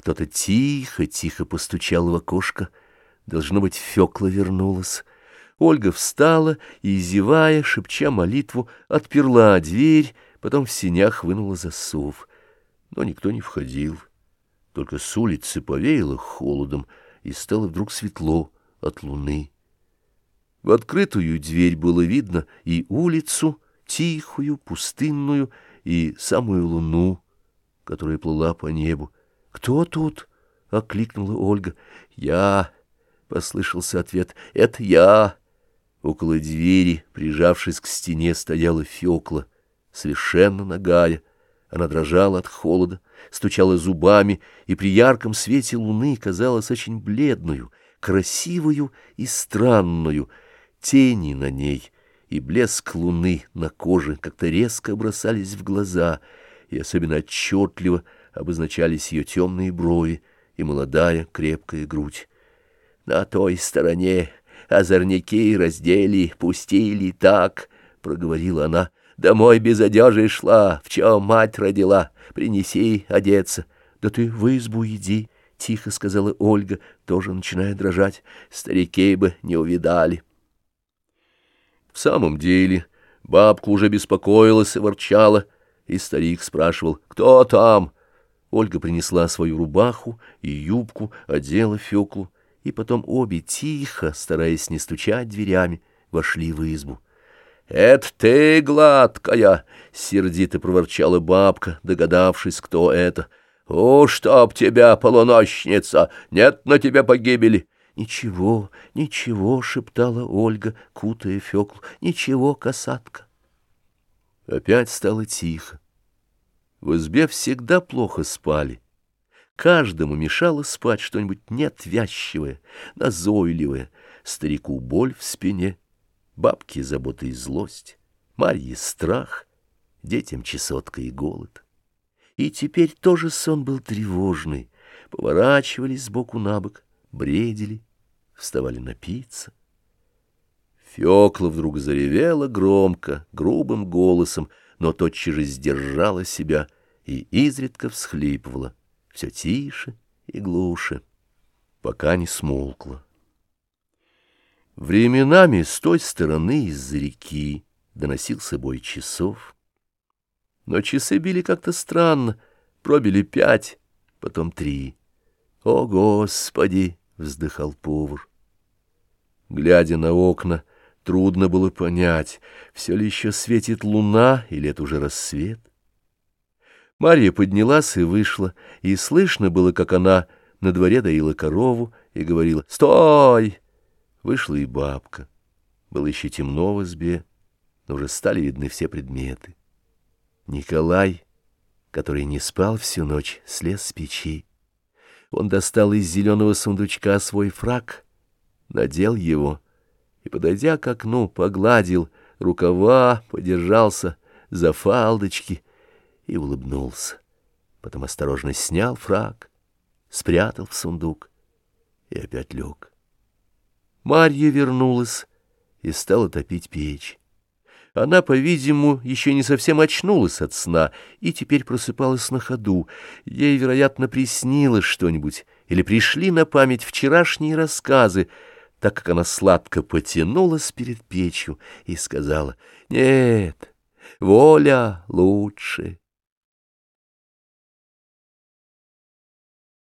Кто-то тихо-тихо постучал в окошко. Должно быть, Фёкла вернулась. Ольга встала и, зевая, шепча молитву, отперла дверь, потом в синях вынула засов. Но никто не входил. Только с улицы повеяло холодом, и стало вдруг светло от луны. В открытую дверь было видно и улицу, тихую, пустынную, и самую луну, которая плыла по небу. «Кто тут?» — окликнула Ольга. «Я!» — послышался ответ. «Это я!» Около двери, прижавшись к стене, стояла Фёкла, совершенно нагая. Она дрожала от холода, стучала зубами, и при ярком свете луны казалась очень бледную, красивую и странную. Тени на ней и блеск луны на коже как-то резко бросались в глаза, и особенно отчетливо обозначались ее темные брови и молодая крепкая грудь. На той стороне озорники раздели, пустили так, — проговорила она, — домой без одежи шла, в чем мать родила, принеси одеться. Да ты в избу иди, — тихо сказала Ольга, тоже начиная дрожать, — старики бы не увидали. В самом деле бабка уже беспокоилась и ворчала, и старик спрашивал, кто там? Ольга принесла свою рубаху и юбку, одела Феклу, и потом обе тихо, стараясь не стучать дверями, вошли в избу. «Это ты, гладкая!» — сердито проворчала бабка, догадавшись, кто это. «О, чтоб тебя, полуночница! Нет на тебя погибели!» «Ничего, ничего!» — шептала Ольга, кутая Феклу. «Ничего, касатка!» Опять стало тихо. В избе всегда плохо спали. Каждому мешало спать что-нибудь неотвязчивое, назойливое, старику боль в спине, бабке забота и злость, Марье страх, детям чесотка и голод. И теперь тоже сон был тревожный, поворачивались сбоку на бок, бредили, вставали напиться. Фёкла вдруг заревела громко, грубым голосом, но тотчас же сдержала себя и изредка всхлипывала все тише и глуше, пока не смолкла. Временами с той стороны из-за реки доносился бой часов. Но часы били как-то странно, пробили пять, потом три. «О, Господи!» — вздыхал повар. Глядя на окна, трудно было понять, все ли еще светит луна или это уже рассвет. Марья поднялась и вышла, и слышно было, как она на дворе доила корову и говорила «Стой!». Вышла и бабка. Было еще темно в избе, но уже стали видны все предметы. Николай, который не спал всю ночь, слез с печи. Он достал из зеленого сундучка свой фраг, надел его и, подойдя к окну, погладил рукава, подержался за фалдочки — и улыбнулся. Потом осторожно снял фраг, спрятал в сундук и опять лег. Марья вернулась и стала топить печь. Она, по-видимому, еще не совсем очнулась от сна и теперь просыпалась на ходу. Ей, вероятно, приснилось что-нибудь или пришли на память вчерашние рассказы, так как она сладко потянулась перед печью и сказала «Нет, воля лучше».